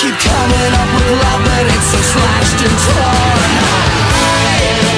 Keep coming up with love, but it's so slashed and torn.